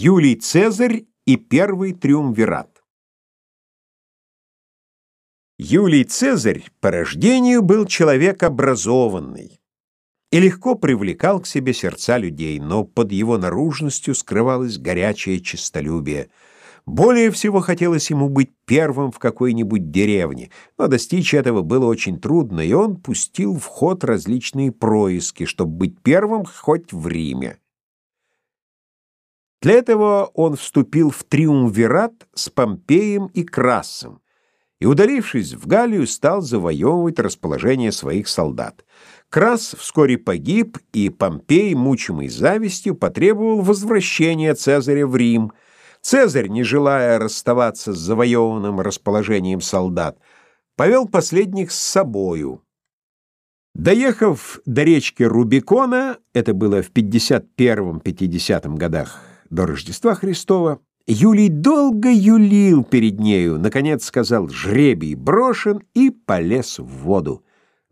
Юлий Цезарь и первый триумвират. Юлий Цезарь по рождению был человек образованный и легко привлекал к себе сердца людей, но под его наружностью скрывалось горячее честолюбие. Более всего хотелось ему быть первым в какой-нибудь деревне, но достичь этого было очень трудно, и он пустил в ход различные происки, чтобы быть первым хоть в Риме. Для этого он вступил в триумвират с Помпеем и Красом и, удалившись в Галлию, стал завоевывать расположение своих солдат. Крас вскоре погиб, и Помпей, мучимый завистью, потребовал возвращения Цезаря в Рим. Цезарь, не желая расставаться с завоеванным расположением солдат, повел последних с собою. Доехав до речки Рубикона, это было в 51-50 годах до Рождества Христова, Юлий долго юлил перед нею, наконец сказал «жребий брошен» и полез в воду.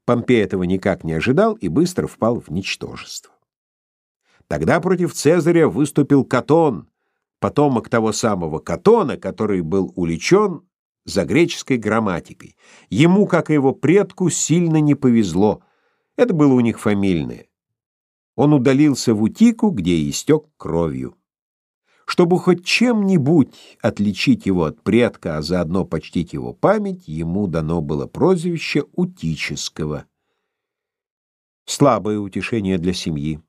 Помпей этого никак не ожидал и быстро впал в ничтожество. Тогда против Цезаря выступил Катон, потомок того самого Катона, который был уличен за греческой грамматикой. Ему, как и его предку, сильно не повезло. Это было у них фамильное. Он удалился в Утику, где истек кровью. Чтобы хоть чем-нибудь отличить его от предка, а заодно почтить его память, ему дано было прозвище Утического. Слабое утешение для семьи.